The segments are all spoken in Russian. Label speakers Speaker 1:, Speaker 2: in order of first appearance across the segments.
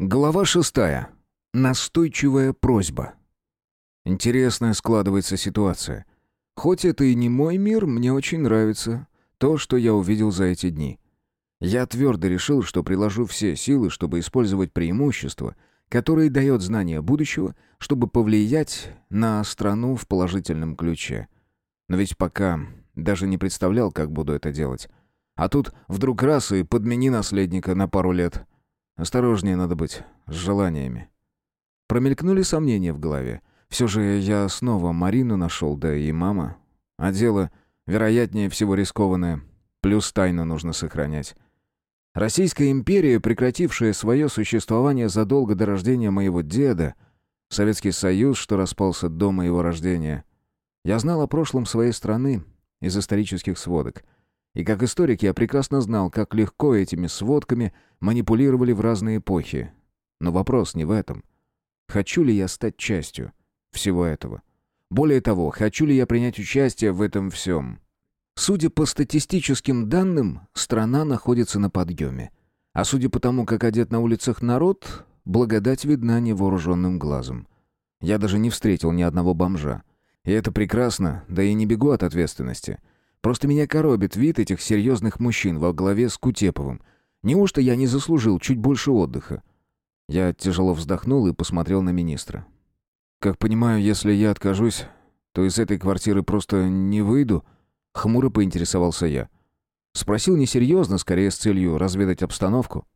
Speaker 1: Глава шестая. Настойчивая просьба. Интересная складывается ситуация. Хоть это и не мой мир, мне очень нравится то, что я увидел за эти дни. Я твердо решил, что приложу все силы, чтобы использовать преимущества, которые дает знание будущего, чтобы повлиять на страну в положительном ключе. Но ведь пока даже не представлял, как буду это делать. А тут вдруг раз и подмени наследника на пару лет. Осторожнее надо быть с желаниями. Промелькнули сомнения в голове. Все же я снова Марину нашел, да и мама. А дело, вероятнее всего, рискованное. Плюс тайну нужно сохранять. Российская империя, прекратившая свое существование задолго до рождения моего деда, Советский Союз, что распался до моего рождения. Я знал о прошлом своей страны из исторических сводок. И как историк я прекрасно знал, как легко этими сводками манипулировали в разные эпохи. Но вопрос не в этом. Хочу ли я стать частью всего этого? Более того, хочу ли я принять участие в этом всем? Судя по статистическим данным, страна находится на подъеме. А судя по тому, как одет на улицах народ, благодать видна невооруженным глазом. Я даже не встретил ни одного бомжа. И это прекрасно, да и не бегу от ответственности. Просто меня коробит вид этих серьезных мужчин во главе с Кутеповым. Неужто я не заслужил чуть больше отдыха? Я тяжело вздохнул и посмотрел на министра. «Как понимаю, если я откажусь, то из этой квартиры просто не выйду?» Хмуро поинтересовался я. Спросил несерьезно, скорее с целью разведать обстановку.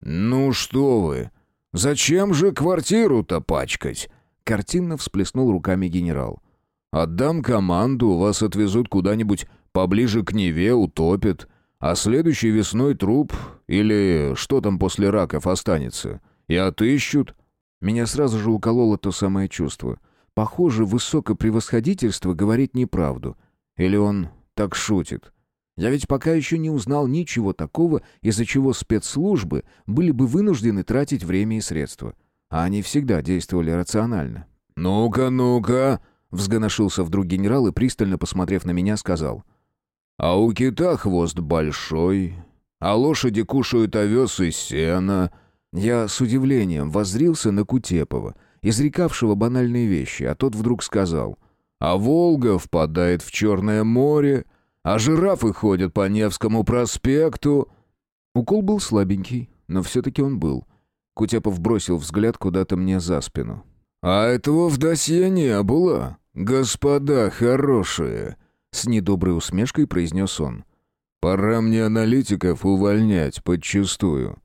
Speaker 2: «Ну что вы! Зачем же квартиру-то пачкать?»
Speaker 1: Картинно всплеснул руками генерал.
Speaker 2: «Отдам команду, вас отвезут куда-нибудь поближе к Неве, утопят, а следующей весной труп или что там после раков останется, и отыщут».
Speaker 1: Меня сразу же укололо то самое чувство. Похоже, высокопревосходительство говорит неправду. Или он так шутит. Я ведь пока еще не узнал ничего такого, из-за чего спецслужбы были бы вынуждены тратить время и средства. А они всегда действовали рационально.
Speaker 2: «Ну-ка, ну-ка!»
Speaker 1: — взгоношился вдруг генерал и, пристально посмотрев на меня, сказал.
Speaker 2: «А у кита хвост большой, а лошади кушают овес и сено».
Speaker 1: Я с удивлением воззрился на Кутепова, изрекавшего банальные вещи, а тот вдруг сказал —
Speaker 2: а Волга впадает в Черное море, а жирафы ходят по Невскому проспекту».
Speaker 1: Укол был слабенький, но все-таки он был. Кутепов бросил взгляд куда-то мне за спину.
Speaker 2: «А этого в досье не было, господа хорошие», — с недоброй усмешкой произнес он. «Пора мне аналитиков увольнять подчистую.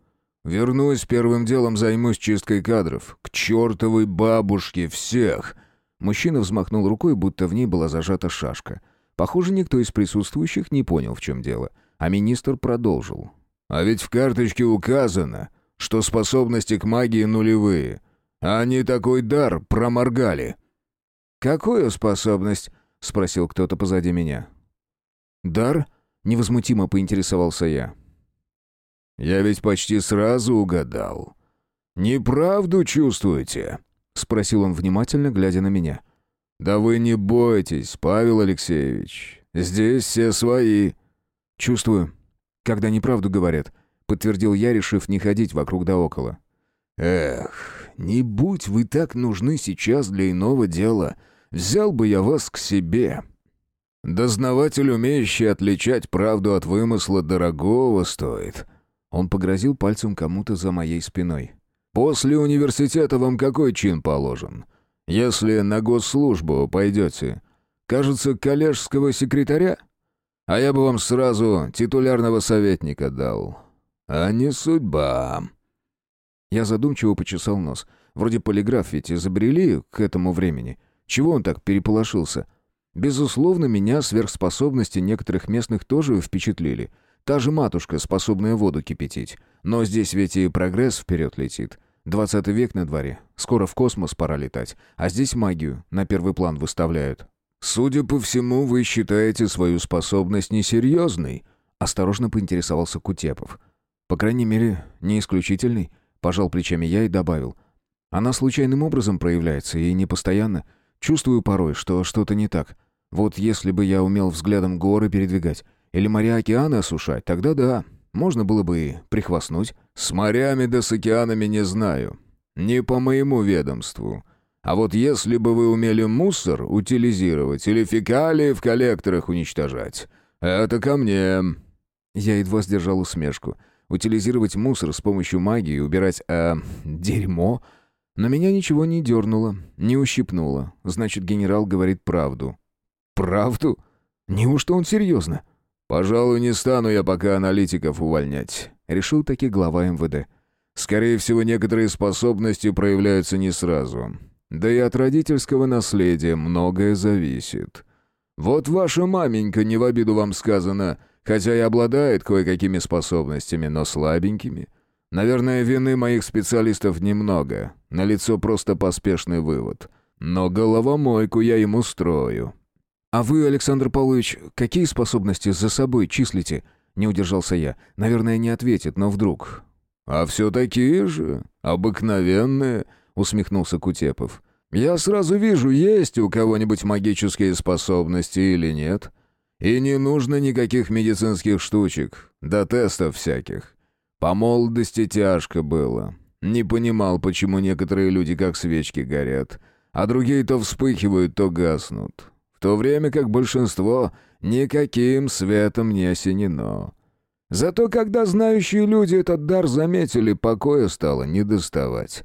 Speaker 2: Вернусь, первым делом займусь чисткой кадров. К чертовой бабушке всех!»
Speaker 1: Мужчина взмахнул рукой, будто в ней была зажата шашка. Похоже, никто из присутствующих не понял, в чем дело. А министр продолжил.
Speaker 2: «А ведь в карточке указано, что способности к магии нулевые. А они такой дар проморгали».
Speaker 1: «Какую способность?» — спросил кто-то позади меня. «Дар?» — невозмутимо поинтересовался я.
Speaker 2: «Я ведь почти сразу угадал. Неправду чувствуете?» — спросил он внимательно, глядя на меня. «Да вы не бойтесь, Павел Алексеевич. Здесь все свои».
Speaker 1: «Чувствую, когда неправду говорят», — подтвердил я, решив не ходить вокруг да около.
Speaker 2: «Эх, не будь вы так нужны сейчас для иного дела, взял бы я вас к себе». «Дознаватель, умеющий отличать правду от вымысла, дорогого стоит».
Speaker 1: Он погрозил пальцем кому-то за моей спиной.
Speaker 2: После университета вам какой чин положен? Если на госслужбу пойдете, кажется, коллежского секретаря? А я бы вам сразу титулярного советника дал. А не судьба».
Speaker 1: Я задумчиво почесал нос. Вроде полиграф ведь изобрели к этому времени. Чего он так переполошился? Безусловно, меня сверхспособности некоторых местных тоже впечатлили. Та же матушка, способная воду кипятить. Но здесь ведь и прогресс вперед летит. Двадцатый век на дворе. Скоро в космос пора летать. А здесь магию на первый план выставляют.
Speaker 2: «Судя по всему, вы считаете свою способность несерьезной?»
Speaker 1: Осторожно поинтересовался Кутепов. «По крайней мере, не исключительный», — пожал плечами я и добавил. «Она случайным образом проявляется и не постоянно. Чувствую порой, что что-то не так. Вот если бы я умел взглядом горы передвигать или моря океаны осушать, тогда да, Можно было бы и прихвастнуть.
Speaker 2: «С морями да с океанами не знаю. Не по моему ведомству. А вот если бы вы умели мусор утилизировать или фекалии в коллекторах уничтожать, это ко мне».
Speaker 1: Я едва сдержал усмешку. Утилизировать мусор с помощью магии, убирать, э, дерьмо... Но меня ничего не дернуло, не ущипнуло. Значит, генерал говорит правду. Правду? Неужто он серьезно?
Speaker 2: «Пожалуй, не стану я пока аналитиков увольнять», — решил таки глава МВД. «Скорее всего, некоторые способности проявляются не сразу. Да и от родительского наследия многое зависит. Вот ваша маменька, не в обиду вам сказано, хотя и обладает кое-какими способностями, но слабенькими. Наверное, вины моих специалистов немного. Налицо просто поспешный вывод. Но головомойку я ему строю.
Speaker 1: «А вы, Александр Павлович, какие способности за собой числите?» Не удержался я. Наверное, не ответит, но вдруг.
Speaker 2: «А все такие же, обыкновенные», — усмехнулся Кутепов. «Я сразу вижу, есть у кого-нибудь магические способности или нет. И не нужно никаких медицинских штучек, да тестов всяких. По молодости тяжко было. Не понимал, почему некоторые люди как свечки горят, а другие то вспыхивают, то гаснут в то время как большинство никаким светом не осенено. Зато когда знающие люди этот дар заметили, покоя стало не доставать.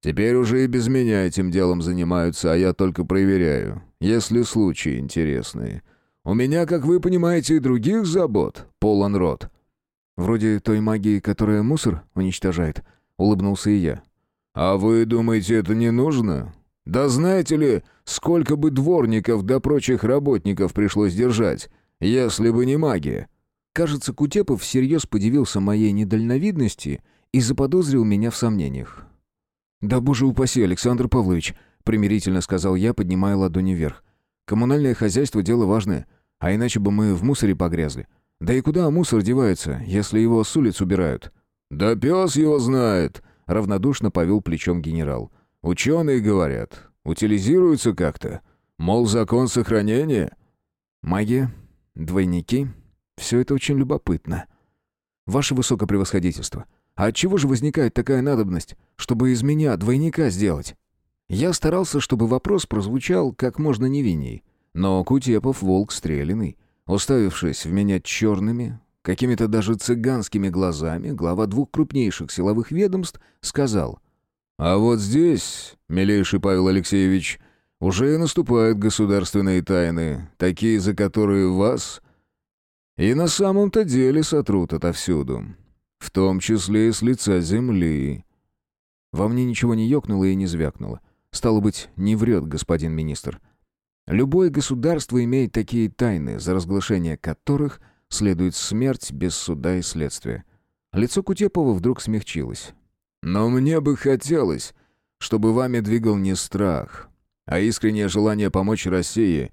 Speaker 2: Теперь уже и без меня этим делом занимаются, а я только проверяю, если случаи интересные. У меня, как вы понимаете, и других забот полон рот».
Speaker 1: «Вроде той магии, которая мусор уничтожает», — улыбнулся и я.
Speaker 2: «А вы думаете, это не нужно? Да знаете ли, сколько бы дворников да прочих работников пришлось держать, если бы не магия?»
Speaker 1: Кажется, Кутепов всерьез подивился моей недальновидности и заподозрил меня в сомнениях. «Да боже упаси, Александр Павлович», — примирительно сказал я, поднимая ладони вверх. «Коммунальное хозяйство — дело важное, а иначе бы мы в мусоре погрязли. Да и куда мусор девается, если его с улиц убирают?»
Speaker 2: «Да пес его знает», — равнодушно повел плечом генерал. Ученые говорят, утилизируются как-то. Мол, закон сохранения.
Speaker 1: Магия, двойники — все это очень любопытно. Ваше высокопревосходительство, а от чего же возникает такая надобность, чтобы из меня двойника сделать? Я старался, чтобы вопрос прозвучал как можно невинней, но Кутепов волк стреляный, уставившись в меня черными, какими-то даже цыганскими глазами, глава двух крупнейших силовых ведомств сказал —
Speaker 2: а вот здесь, милейший Павел Алексеевич, уже наступают государственные тайны, такие, за которые вас и на самом-то деле сотрут отовсюду, в том числе и с лица земли».
Speaker 1: Во мне ничего не ёкнуло и не звякнуло. Стало быть, не врет господин министр. Любое государство имеет такие тайны, за разглашение которых следует смерть без суда и следствия. Лицо Кутепова вдруг смягчилось.
Speaker 2: Но мне бы хотелось, чтобы вами двигал не страх, а искреннее желание помочь России.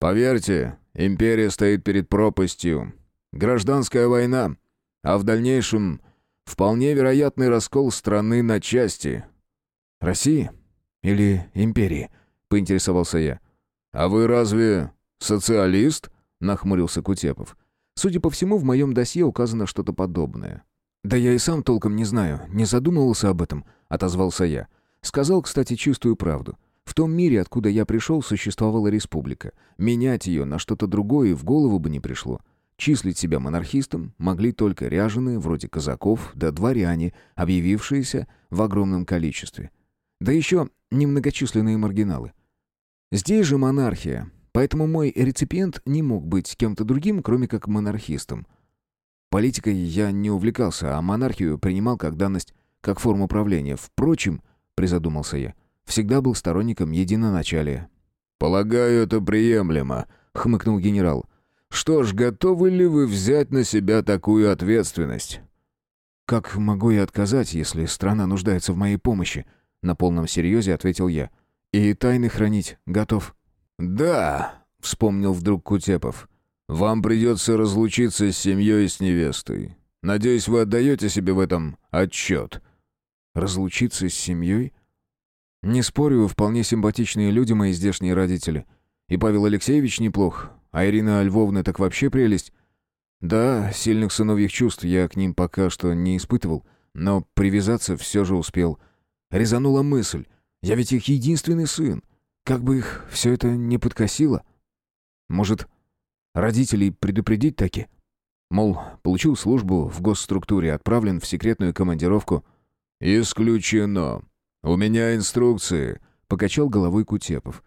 Speaker 2: Поверьте, империя стоит перед пропастью. Гражданская война, а в дальнейшем вполне вероятный раскол страны на части.
Speaker 1: России или империи? поинтересовался я.
Speaker 2: А вы разве социалист? нахмурился Кутепов.
Speaker 1: Судя по всему, в моем досье указано что-то подобное. «Да я и сам толком не знаю, не задумывался об этом», — отозвался я. Сказал, кстати, чистую правду. В том мире, откуда я пришел, существовала республика. Менять ее на что-то другое в голову бы не пришло. Числить себя монархистом могли только ряженые, вроде казаков, да дворяне, объявившиеся в огромном количестве. Да еще немногочисленные маргиналы. Здесь же монархия, поэтому мой реципиент не мог быть кем-то другим, кроме как монархистом. Политикой я не увлекался, а монархию принимал как данность, как форму правления. Впрочем, призадумался я, всегда был сторонником единоначалия.
Speaker 2: «Полагаю, это приемлемо», — хмыкнул генерал. «Что ж, готовы ли вы взять на себя такую ответственность?»
Speaker 1: «Как могу я отказать, если страна нуждается в моей помощи?» На полном серьезе ответил я. «И тайны хранить готов».
Speaker 2: «Да», — вспомнил вдруг Кутепов. Вам придется разлучиться с семьей и с невестой. Надеюсь, вы отдаете себе в этом отчет».
Speaker 1: «Разлучиться с семьей?» «Не спорю, вполне симпатичные люди мои здешние родители. И Павел Алексеевич неплох, а Ирина Львовна так вообще прелесть. Да, сильных сыновьих чувств я к ним пока что не испытывал, но привязаться все же успел. Резанула мысль. Я ведь их единственный сын. Как бы их все это не подкосило? Может, родителей предупредить таки? Мол, получил службу в госструктуре, отправлен в секретную командировку.
Speaker 2: «Исключено. У меня инструкции», — покачал головой Кутепов.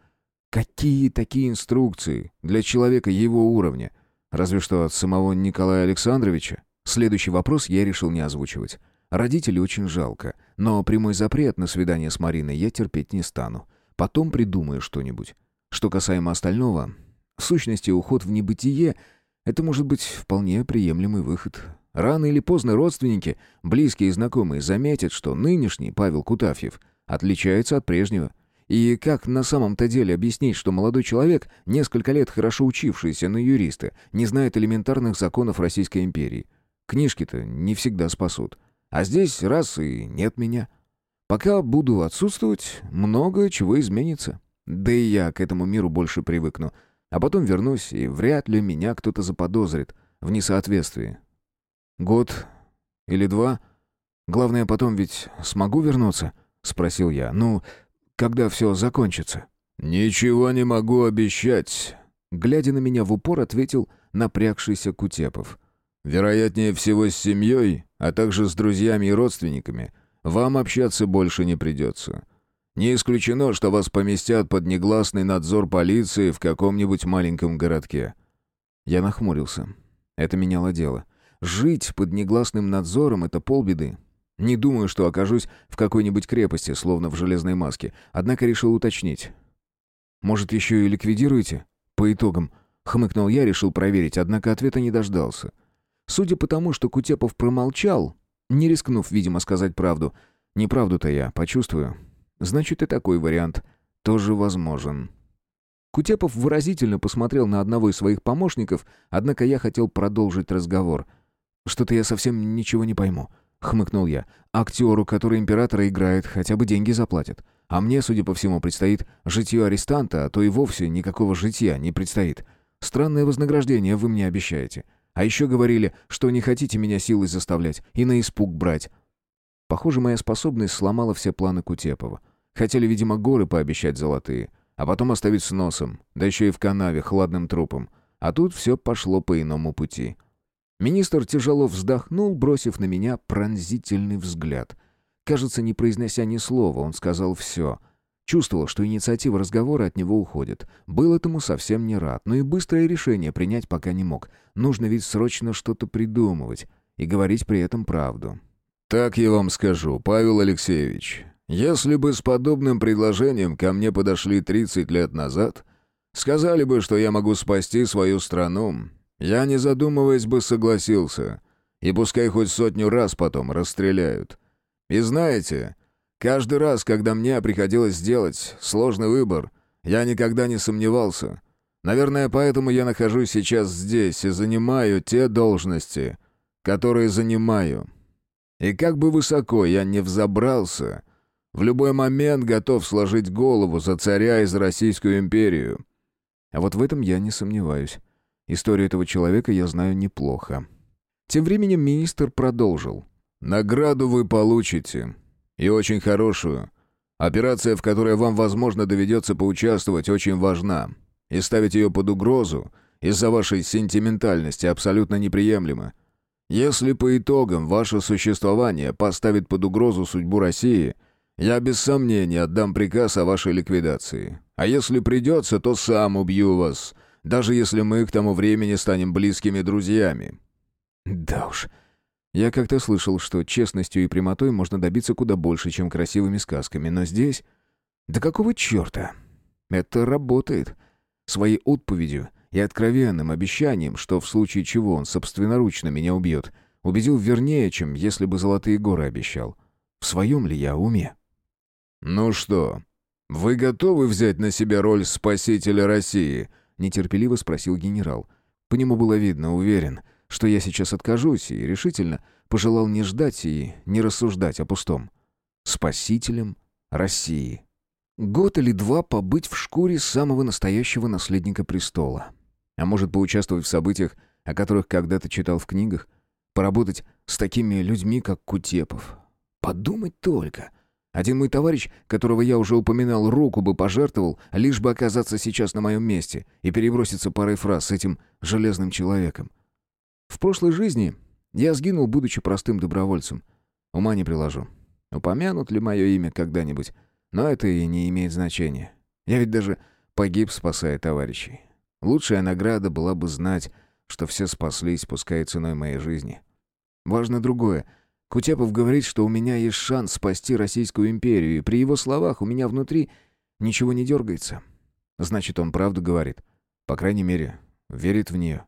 Speaker 1: «Какие такие инструкции для человека его уровня? Разве что от самого Николая Александровича?» Следующий вопрос я решил не озвучивать. Родителей очень жалко, но прямой запрет на свидание с Мариной я терпеть не стану. Потом придумаю что-нибудь. Что касаемо остального, в сущности, уход в небытие — это может быть вполне приемлемый выход. Рано или поздно родственники, близкие и знакомые заметят, что нынешний Павел Кутафьев отличается от прежнего. И как на самом-то деле объяснить, что молодой человек, несколько лет хорошо учившийся на юриста, не знает элементарных законов Российской империи? Книжки-то не всегда спасут. А здесь раз и нет меня. Пока буду отсутствовать, много чего изменится. Да и я к этому миру больше привыкну. А потом вернусь, и вряд ли меня кто-то заподозрит в несоответствии. Год или два? Главное, потом ведь смогу вернуться? Спросил я. Ну, когда все закончится?
Speaker 2: Ничего не могу обещать.
Speaker 1: Глядя на меня в упор, ответил напрягшийся Кутепов.
Speaker 2: Вероятнее всего с семьей, а также с друзьями и родственниками, вам общаться больше не придется. Не исключено, что вас поместят под негласный надзор полиции в каком-нибудь маленьком городке».
Speaker 1: Я нахмурился. Это меняло дело. Жить под негласным надзором — это полбеды. Не думаю, что окажусь в какой-нибудь крепости, словно в железной маске. Однако решил уточнить. «Может, еще и ликвидируете?» «По итогам». Хмыкнул я, решил проверить, однако ответа не дождался. Судя по тому, что Кутепов промолчал, не рискнув, видимо, сказать правду, неправду-то я почувствую, значит и такой вариант тоже возможен. Кутепов выразительно посмотрел на одного из своих помощников, однако я хотел продолжить разговор. «Что-то я совсем ничего не пойму», — хмыкнул я. «Актеру, который императора играет, хотя бы деньги заплатят. А мне, судя по всему, предстоит житье арестанта, а то и вовсе никакого житья не предстоит. Странное вознаграждение вы мне обещаете. А еще говорили, что не хотите меня силой заставлять и на испуг брать. Похоже, моя способность сломала все планы Кутепова. Хотели, видимо, горы пообещать золотые, а потом оставить с носом, да еще и в канаве хладным трупом. А тут все пошло по иному пути. Министр тяжело вздохнул, бросив на меня пронзительный взгляд. Кажется, не произнося ни слова, он сказал все — Чувствовал, что инициатива разговора от него уходит. Был этому совсем не рад, но и быстрое решение принять пока не мог. Нужно ведь срочно что-то придумывать и говорить при этом правду.
Speaker 2: «Так я вам скажу, Павел Алексеевич. Если бы с подобным предложением ко мне подошли 30 лет назад, сказали бы, что я могу спасти свою страну, я, не задумываясь бы, согласился. И пускай хоть сотню раз потом расстреляют. И знаете, Каждый раз, когда мне приходилось сделать сложный выбор, я никогда не сомневался. Наверное, поэтому я нахожусь сейчас здесь и занимаю те должности, которые занимаю. И как бы высоко я не взобрался, в любой момент готов сложить голову за царя из Российскую империю.
Speaker 1: А вот в этом я не сомневаюсь. Историю этого человека я знаю неплохо. Тем временем министр продолжил.
Speaker 2: «Награду вы получите. И очень хорошую. Операция, в которой вам, возможно, доведется поучаствовать, очень важна. И ставить ее под угрозу из-за вашей сентиментальности абсолютно неприемлемо. Если по итогам ваше существование поставит под угрозу судьбу России, я без сомнения отдам приказ о вашей ликвидации. А если придется, то сам убью вас, даже если мы к тому времени станем близкими друзьями».
Speaker 1: «Да уж, я как-то слышал, что честностью и прямотой можно добиться куда больше, чем красивыми сказками, но здесь... Да какого черта? Это работает. Своей отповедью и откровенным обещанием, что в случае чего он собственноручно меня убьет, убедил вернее, чем если бы золотые горы обещал. В своем ли я уме?
Speaker 2: «Ну что, вы готовы взять на себя роль спасителя России?»
Speaker 1: — нетерпеливо спросил генерал. По нему было видно, уверен — что я сейчас откажусь, и решительно пожелал не ждать и не рассуждать о пустом. Спасителем России. Год или два побыть в шкуре самого настоящего наследника престола. А может, поучаствовать в событиях, о которых когда-то читал в книгах. Поработать с такими людьми, как Кутепов. Подумать только. Один мой товарищ, которого я уже упоминал, руку бы пожертвовал, лишь бы оказаться сейчас на моем месте и переброситься парой фраз с этим железным человеком. В прошлой жизни я сгинул, будучи простым добровольцем. Ума не приложу. Упомянут ли мое имя когда-нибудь? Но это и не имеет значения. Я ведь даже погиб, спасая товарищей. Лучшая награда была бы знать, что все спаслись, пускай ценой моей жизни. Важно другое — Кутепов говорит, что у меня есть шанс спасти Российскую империю, и при его словах у меня внутри ничего не дергается. Значит, он правду говорит. По крайней мере, верит в нее.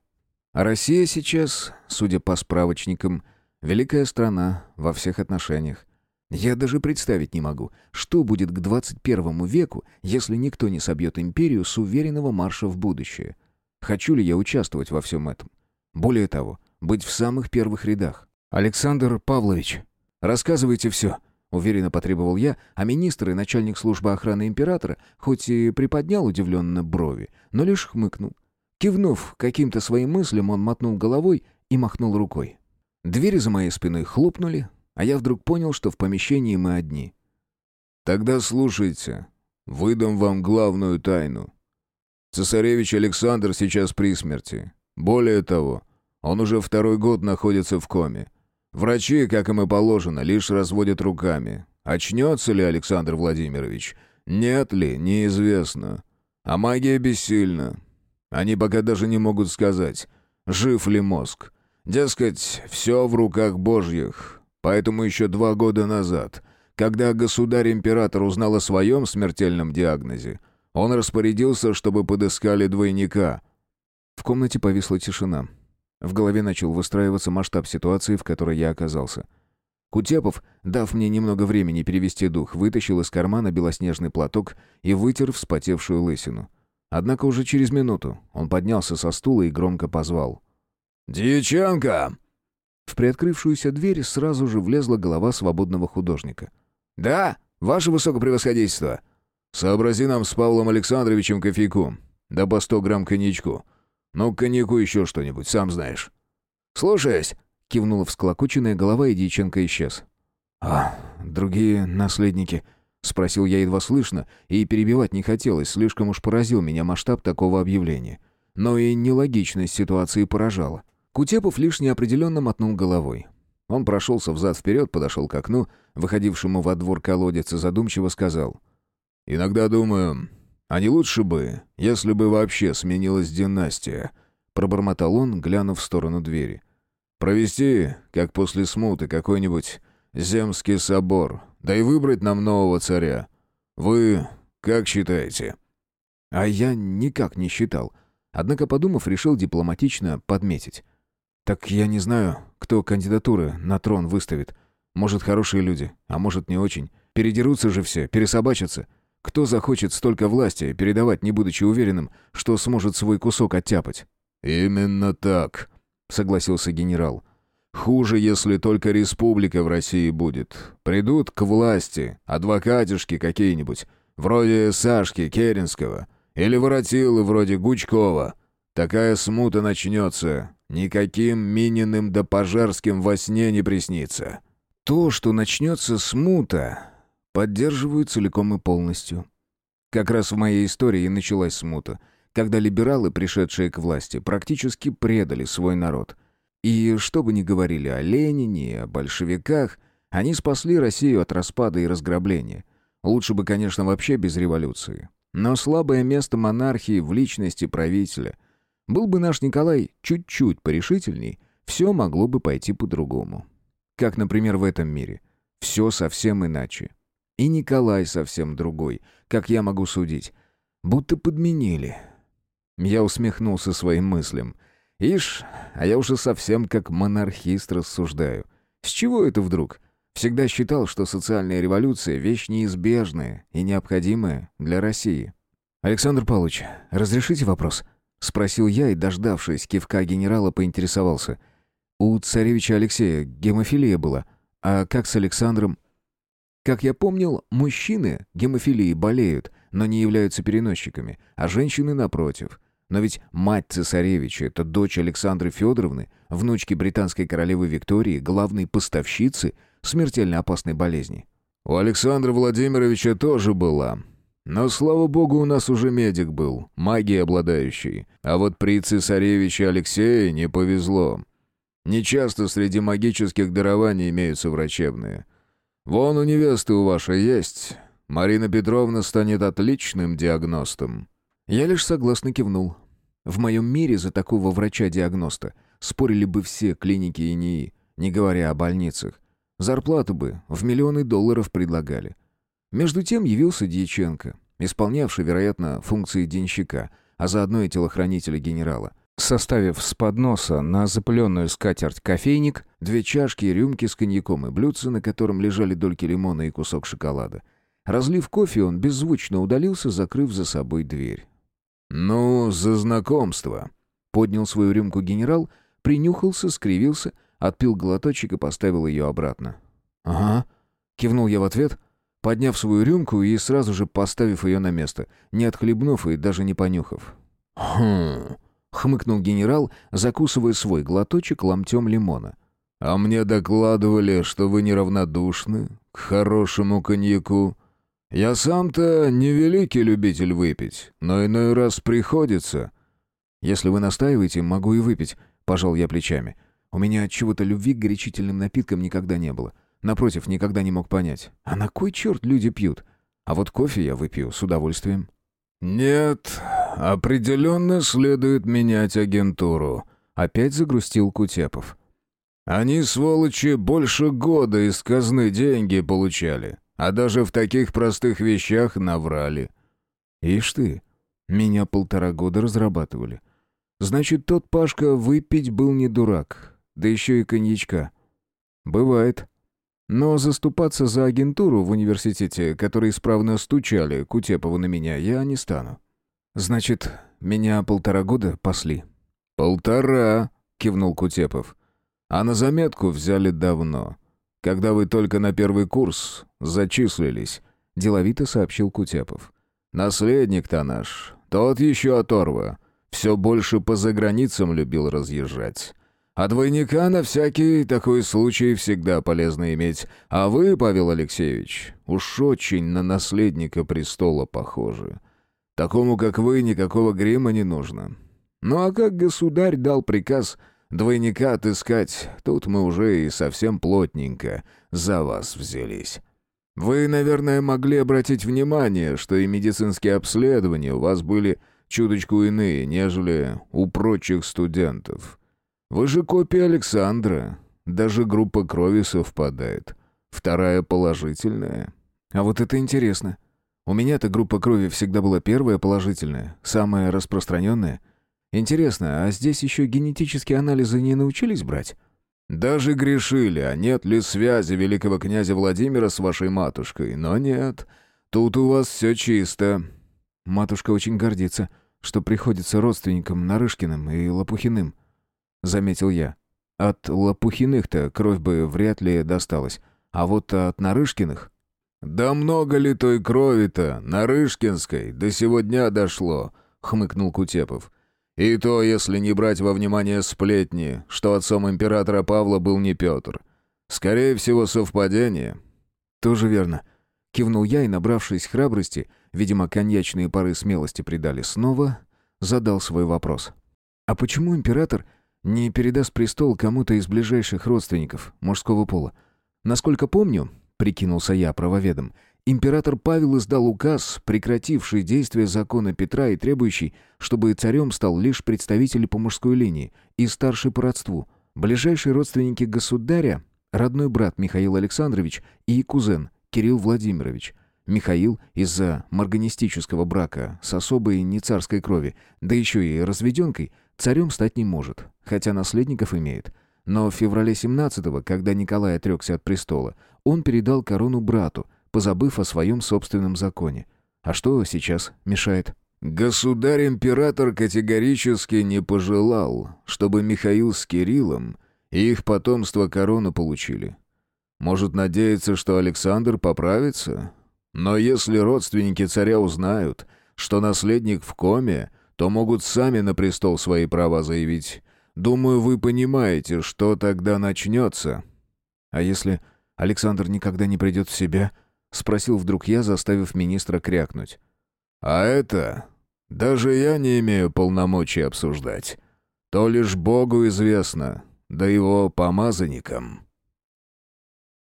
Speaker 1: А Россия сейчас, судя по справочникам, великая страна во всех отношениях. Я даже представить не могу, что будет к 21 веку, если никто не собьет империю с уверенного марша в будущее. Хочу ли я участвовать во всем этом? Более того, быть в самых первых рядах. «Александр Павлович, рассказывайте все», — уверенно потребовал я, а министр и начальник службы охраны императора хоть и приподнял удивленно брови, но лишь хмыкнул. Кивнув каким-то своим мыслям, он мотнул головой и махнул рукой. Двери за моей спиной хлопнули, а я вдруг понял, что в помещении мы одни.
Speaker 2: «Тогда слушайте. Выдам вам главную тайну. Цесаревич Александр сейчас при смерти. Более того, он уже второй год находится в коме. Врачи, как им и положено, лишь разводят руками. Очнется ли Александр Владимирович? Нет ли, неизвестно. А магия бессильна. Они пока даже не могут сказать, жив ли мозг. Дескать, все в руках божьих. Поэтому еще два года назад, когда государь-император узнал о своем смертельном диагнозе, он распорядился, чтобы подыскали двойника.
Speaker 1: В комнате повисла тишина. В голове начал выстраиваться масштаб ситуации, в которой я оказался. Кутепов, дав мне немного времени перевести дух, вытащил из кармана белоснежный платок и вытер вспотевшую лысину. Однако уже через минуту он поднялся со стула и громко позвал.
Speaker 2: «Дьяченко!»
Speaker 1: В приоткрывшуюся дверь сразу же влезла голова свободного художника.
Speaker 2: «Да, ваше высокопревосходительство!» «Сообрази нам с Павлом Александровичем кофейку, да по сто грамм коньячку. Ну, коньяку еще что-нибудь, сам знаешь».
Speaker 1: «Слушаюсь», — кивнула всклокоченная голова, и Дьяченко исчез. «А другие наследники?» — спросил я едва слышно, и перебивать не хотелось, слишком уж поразил меня масштаб такого объявления. Но и нелогичность ситуации поражала. Кутепов лишь неопределенно мотнул головой. Он прошелся взад-вперед, подошел к окну, выходившему во двор колодец, и задумчиво сказал.
Speaker 2: «Иногда думаю, а не лучше бы, если бы вообще сменилась династия?» Пробормотал он, глянув в сторону двери. «Провести, как после смуты, какой-нибудь земский собор, да и выбрать нам нового царя. Вы как считаете?»
Speaker 1: А я никак не считал. Однако, подумав, решил дипломатично подметить. «Так я не знаю, кто кандидатуры на трон выставит. Может, хорошие люди, а может, не очень. Передерутся же все, пересобачатся. Кто захочет столько власти передавать, не будучи уверенным, что сможет свой кусок оттяпать?»
Speaker 2: «Именно так», — согласился генерал. «Хуже, если только республика в России будет. Придут к власти адвокатишки какие-нибудь, вроде Сашки Керенского, или воротилы вроде Гучкова. Такая смута начнется, никаким Мининым да Пожарским во сне не приснится».
Speaker 1: То, что начнется смута, Поддерживаю целиком и полностью. Как раз в моей истории и началась смута, когда либералы, пришедшие к власти, практически предали свой народ. И что бы ни говорили о Ленине и о большевиках, они спасли Россию от распада и разграбления. Лучше бы, конечно, вообще без революции. Но слабое место монархии в личности правителя. Был бы наш Николай чуть-чуть порешительней, все могло бы пойти по-другому. Как, например, в этом мире. Все совсем иначе. И Николай совсем другой, как я могу судить. Будто подменили. Я усмехнулся своим мыслям. Ишь, а я уже совсем как монархист рассуждаю. С чего это вдруг? Всегда считал, что социальная революция — вещь неизбежная и необходимая для России. «Александр Павлович, разрешите вопрос?» — спросил я и, дождавшись кивка генерала, поинтересовался. «У царевича Алексея гемофилия была. А как с Александром?» Как я помнил, мужчины гемофилией болеют, но не являются переносчиками, а женщины, напротив. Но ведь мать цесаревича — это дочь Александры Федоровны, внучки британской королевы Виктории, главной поставщицы смертельно опасной болезни.
Speaker 2: У Александра Владимировича тоже была. Но, слава богу, у нас уже медик был, магией обладающий. А вот при цесаревиче Алексее не повезло. Нечасто среди магических дарований имеются врачебные. Вон у невесты у вашей есть. Марина Петровна станет отличным диагностом.
Speaker 1: Я лишь согласно кивнул. В моем мире за такого врача-диагноста спорили бы все клиники и НИИ, не говоря о больницах. Зарплату бы в миллионы долларов предлагали. Между тем явился Дьяченко, исполнявший, вероятно, функции денщика, а заодно и телохранителя генерала. Составив с подноса на запыленную скатерть кофейник, две чашки и рюмки с коньяком и блюдце, на котором лежали дольки лимона и кусок шоколада. Разлив кофе, он беззвучно удалился, закрыв за собой дверь.
Speaker 2: «Ну, за знакомство!»
Speaker 1: Поднял свою рюмку генерал, принюхался, скривился, отпил глоточек и поставил ее обратно.
Speaker 2: «Ага», — кивнул я в ответ, подняв свою рюмку и сразу же поставив ее на место, не отхлебнув и даже не понюхав.
Speaker 1: «Хм...» — хмыкнул генерал, закусывая свой глоточек ломтем лимона.
Speaker 2: «А мне докладывали, что вы неравнодушны к хорошему коньяку. Я сам-то не великий любитель выпить, но иной раз приходится.
Speaker 1: Если вы настаиваете, могу и выпить, пожал я плечами. У меня от чего-то любви к горячительным напиткам никогда не было. Напротив, никогда не мог понять. А на кой черт люди пьют? А вот кофе я выпью с удовольствием.
Speaker 2: Нет, определенно следует менять агентуру. Опять загрустил Кутепов. Они, сволочи, больше года из казны деньги получали. А даже в таких простых вещах наврали.
Speaker 1: Ишь ты, меня полтора года разрабатывали. Значит, тот Пашка выпить был не дурак, да еще и коньячка. Бывает. Но заступаться за агентуру в университете, которые исправно стучали Кутепову на меня, я не стану. Значит, меня полтора года пасли.
Speaker 2: «Полтора», — кивнул Кутепов. «А на заметку взяли давно. Когда вы только на первый курс зачислились», — деловито сообщил Кутепов. «Наследник-то наш, тот еще оторва. Все больше по заграницам любил разъезжать. А двойника на всякий такой случай всегда полезно иметь. А вы, Павел Алексеевич, уж очень на наследника престола похожи. Такому, как вы, никакого грима не нужно. Ну а как государь дал приказ Двойника отыскать, тут мы уже и совсем плотненько за вас взялись. Вы, наверное, могли обратить внимание, что и медицинские обследования у вас были чуточку иные, нежели у прочих студентов. Вы же копия Александра, даже группа крови совпадает. Вторая положительная.
Speaker 1: А вот это интересно. У меня-то группа крови всегда была первая положительная, самая распространенная — Интересно, а здесь еще генетические анализы не научились брать?
Speaker 2: Даже грешили, а нет ли связи великого князя Владимира с вашей матушкой? Но нет, тут у вас все чисто.
Speaker 1: Матушка очень гордится, что приходится родственникам Нарышкиным и Лопухиным, заметил я. От Лопухиных-то кровь бы вряд ли досталась, а вот от Нарышкиных...
Speaker 2: «Да много ли той крови-то, Нарышкинской, до сего дня дошло», — хмыкнул Кутепов. И то, если не брать во внимание сплетни, что отцом императора Павла был не Петр. Скорее всего, совпадение.
Speaker 1: Тоже верно. Кивнул я и, набравшись храбрости, видимо, коньячные пары смелости придали снова, задал свой вопрос. А почему император не передаст престол кому-то из ближайших родственников мужского пола? Насколько помню, прикинулся я правоведом, Император Павел издал указ, прекративший действие закона Петра и требующий, чтобы царем стал лишь представитель по мужской линии и старший по родству. Ближайшие родственники государя – родной брат Михаил Александрович и кузен Кирилл Владимирович. Михаил из-за марганистического брака с особой не царской крови, да еще и разведенкой, царем стать не может, хотя наследников имеет. Но в феврале 17-го, когда Николай отрекся от престола, он передал корону брату – позабыв о своем собственном законе. А что сейчас мешает?
Speaker 2: Государь-император категорически не пожелал, чтобы Михаил с Кириллом и их потомство корону получили. Может надеяться, что Александр поправится? Но если родственники царя узнают, что наследник в коме, то могут сами на престол свои права заявить. Думаю, вы понимаете, что тогда начнется».
Speaker 1: «А если Александр никогда не придет в себя?» — спросил вдруг я, заставив министра крякнуть.
Speaker 2: «А это даже я не имею полномочий обсуждать. То лишь Богу известно, да его помазанникам».